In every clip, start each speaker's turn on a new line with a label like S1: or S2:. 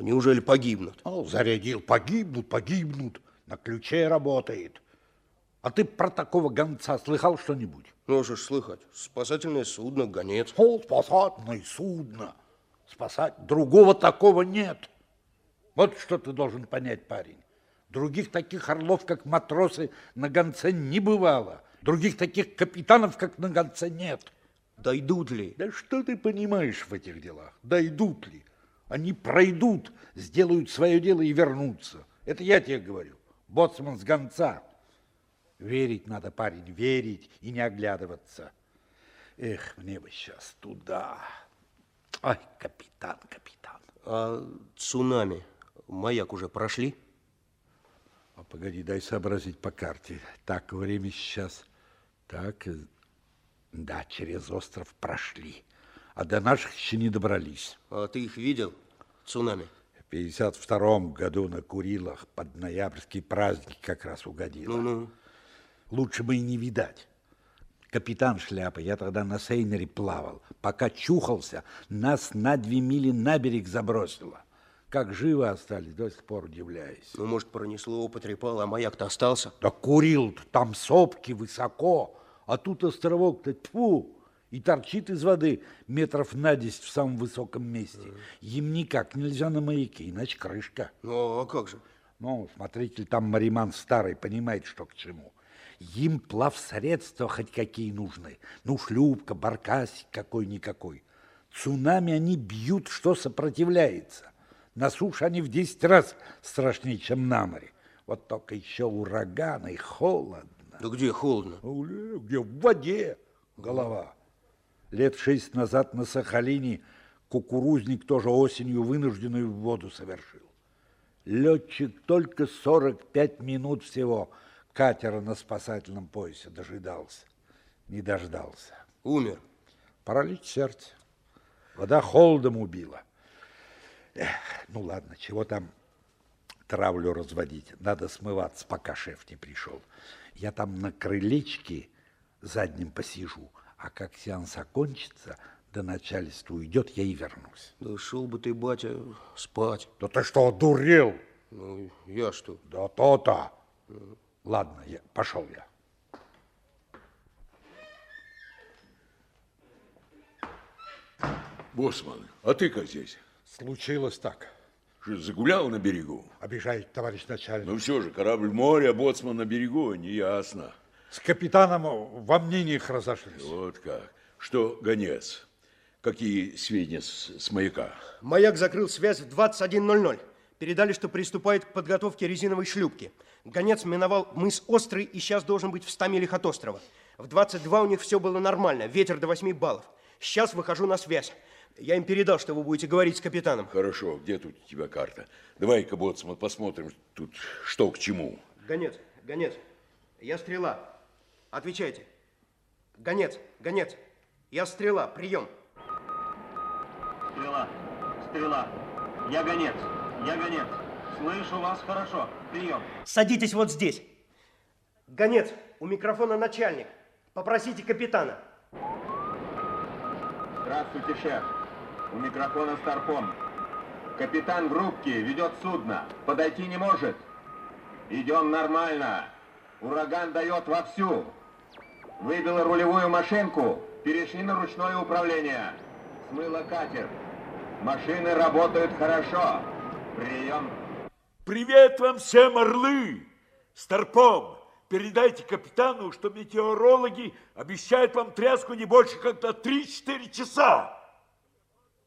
S1: Неужели погибнут?
S2: Ну, зарядил, погибнут, погибнут. На ключе работает. А ты про такого гонца слыхал что-нибудь?
S1: Ну, что ж слыхать. Спасательное судно, гонец.
S2: О, спасательное судно. Спасать. Другого такого нет. Вот что ты должен понять, парень. Других таких орлов, как матросы, на гонце не бывало. Других таких капитанов, как на гонце, нет.
S1: Дойдут ли?
S2: Да что ты понимаешь в этих делах? Дойдут ли? Они пройдут, сделают свое дело и вернутся. Это я тебе говорю. Боцман с гонца. Верить надо, парень, верить и не оглядываться. Эх, мне бы сейчас туда. Ай, капитан, капитан.
S1: А цунами маяк уже прошли?
S2: А погоди, дай сообразить по карте. Так, время сейчас. Так, да, через остров прошли. А до наших еще не добрались.
S1: А ты их видел, цунами?
S2: В 52 году на Курилах под ноябрьские праздники как раз угодило.
S1: Ну-ну.
S2: Лучше бы и не видать. Капитан Шляпа, я тогда на Сейнере плавал. Пока чухался, нас на две мили на берег забросило. Как живы остались, до сих пор удивляюсь.
S1: Ну, может, пронесло, потрепало, а маяк-то остался?
S2: Да курил там сопки высоко, а тут островок-то тьфу, и торчит из воды метров на десять в самом высоком месте. Им никак нельзя на маяке, иначе крышка.
S1: Ну, а как же?
S2: Ну, смотритель там Мариман старый, понимает, что к чему. Им плавсредства хоть какие нужны. Ну, шлюпка, баркасик какой-никакой. Цунами они бьют, что сопротивляется. На суше они в 10 раз страшнее, чем на море. Вот только еще ураганы, холодно.
S1: Да где холодно?
S2: Где в воде голова. Лет шесть назад на Сахалине кукурузник тоже осенью вынужденную в воду совершил. Летчик только 45 минут всего катера на спасательном поясе дожидался. Не дождался.
S1: Умер.
S2: Паралич сердца. Вода холодом убила. Эх, ну ладно, чего там травлю разводить. Надо смываться, пока шеф не пришел. Я там на крылечке задним посижу, а как сеанс окончится, до начальства уйдет, я и вернусь.
S1: Да шел бы ты, батя, спать.
S2: Да ты что, одурел?
S1: Ну, я что?
S2: Да то-то. Ладно, я, пошел я.
S3: Боссман, а ты как здесь?
S2: Случилось так.
S3: Что, загулял на берегу?
S2: Обижает товарищ начальник.
S3: Ну все же, корабль а боцман на берегу, неясно.
S2: С капитаном во мнениях разошлись.
S3: Вот как. Что, гонец, какие сведения с, с маяка?
S1: Маяк закрыл связь в 21.00. Передали, что приступает к подготовке резиновой шлюпки. Гонец миновал мыс Острый и сейчас должен быть в 100 милях от острова. В 22 у них все было нормально, ветер до 8 баллов. Сейчас выхожу на связь. Я им передал, что вы будете говорить с капитаном.
S3: Хорошо, где тут у тебя карта? Давай-ка, боцман, посмотрим тут что к чему.
S1: Гонец, гонец, я стрела. Отвечайте. Гонец, гонец, я стрела, прием.
S4: Стрела, стрела. Я гонец, я гонец. Слышу вас хорошо. Прием.
S1: Садитесь вот здесь. Гонец, у микрофона начальник. Попросите капитана.
S4: Здравствуйте, шеф. У микрофона Старпом. Капитан в рубке ведет судно. Подойти не может. Идем нормально. Ураган дает вовсю. Выбила рулевую машинку. Перешли на ручное управление. Смыло катер. Машины работают хорошо. Прием.
S5: Привет вам всем, орлы! Старпом, передайте капитану, что метеорологи обещают вам тряску не больше, как на 3-4 часа.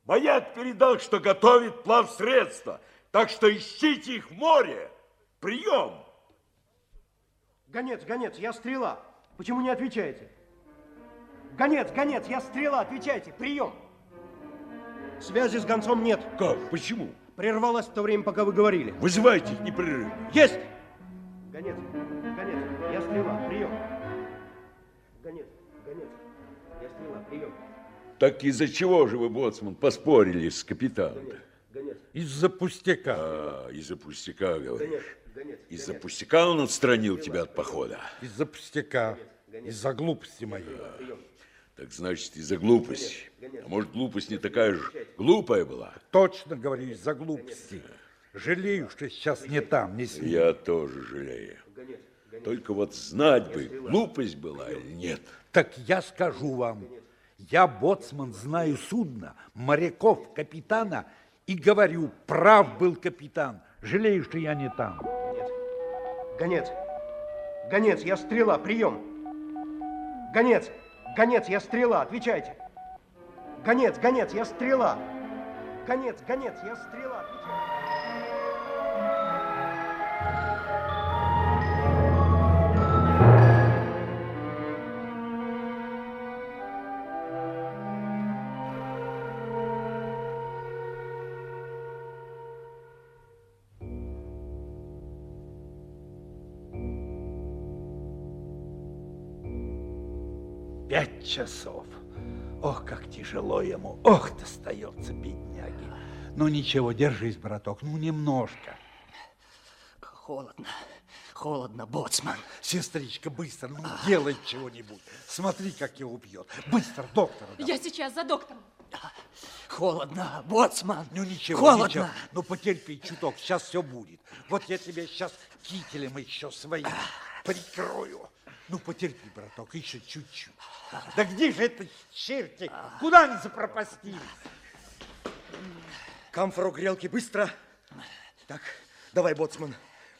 S5: Маяк передал, что готовит плавсредства, так что ищите их в море. Прием!
S1: Гонец, гонец, я стрела. Почему не отвечаете? Гонец, гонец, я стрела, отвечайте. Прием. Связи с гонцом нет.
S5: Как? Почему?
S1: Прервалась в то время, пока вы говорили.
S5: Вызывайте их непрерывно.
S1: Есть! Гонец, гонец, я стрела, прием. Гонец, гонец, я стрела, прием.
S3: Так из-за чего же вы, боцман, поспорили с капитаном?
S1: Гонец, гонец,
S2: Из-за пустяка.
S3: А, из-за пустяка, говоришь.
S1: гонец.
S3: Из-за пустяка он отстранил тебя от похода.
S2: Из-за пустяка. Из-за глупости моей.
S1: Прием.
S3: Так значит, из-за глупости. А может, глупость не такая же глупая была?
S2: Точно говорю, из-за глупости. Жалею, что сейчас не там, не с ним.
S3: Я тоже жалею. Только вот знать бы, глупость была или нет.
S2: Так я скажу вам, я, боцман, знаю судно, моряков, капитана, и говорю, прав был капитан. Жалею, что я не там.
S1: Гонец, гонец, я стрела, прием. Гонец, гонец, я стрела, отвечайте. Гонец, гонец, я стрела. Гонец, гонец, я стрела, отвечайте.
S2: Пять часов. Ох, как тяжело ему. Ох, достается, бедняги. Ну ничего, держись, браток, ну немножко.
S6: Холодно, холодно, боцман.
S2: Сестричка, быстро, ну делай чего-нибудь. Смотри, как его бьет. Быстро, доктора. давай.
S7: Я сейчас за доктором.
S6: Холодно, боцман.
S2: Ну ничего,
S6: холодно.
S2: ничего. Ну потерпи чуток, сейчас все будет. Вот я тебя сейчас кителем еще своим прикрою. Ну потерпи, браток, еще чуть-чуть. Да где же это черти? Куда они запропастились?
S8: Камфору грелки быстро. Так, давай, боцман.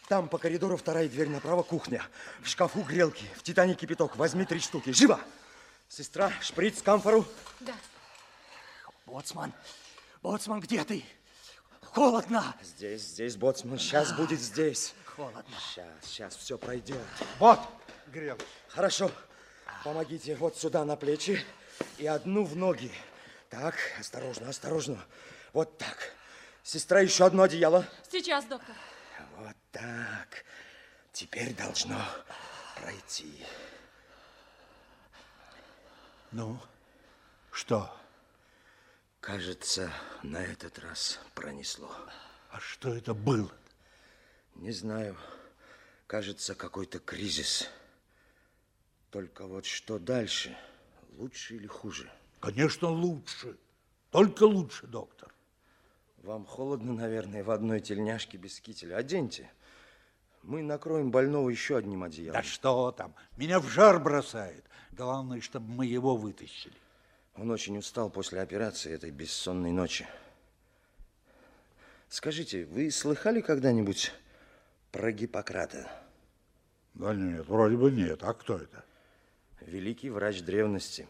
S8: Там по коридору вторая дверь направо кухня. В шкафу грелки, в титане кипяток. Возьми три штуки. Живо! Сестра, шприц, камфору.
S7: Да.
S6: Боцман, боцман, где ты? Холодно.
S8: Здесь, здесь, боцман. Сейчас будет здесь.
S6: Холодно.
S8: Сейчас, сейчас все пройдет.
S2: Вот, грел.
S8: Хорошо. Помогите вот сюда на плечи и одну в ноги. Так, осторожно, осторожно. Вот так. Сестра, еще одно одеяло.
S7: Сейчас, доктор.
S8: Вот так. Теперь должно пройти.
S2: Ну, что?
S8: Кажется, на этот раз пронесло.
S2: А что это было?
S8: Не знаю. Кажется, какой-то кризис. Только вот что дальше? Лучше или хуже?
S2: Конечно, лучше. Только лучше, доктор.
S8: Вам холодно, наверное, в одной тельняшке без кителя. Оденьте. Мы накроем больного еще одним одеялом.
S2: Да что там? Меня в жар бросает. Главное, чтобы мы его вытащили.
S8: Он очень устал после операции этой бессонной ночи. Скажите, вы слыхали когда-нибудь про Гиппократа?
S2: Да нет, вроде бы нет. А кто это?
S8: Великий врач древности.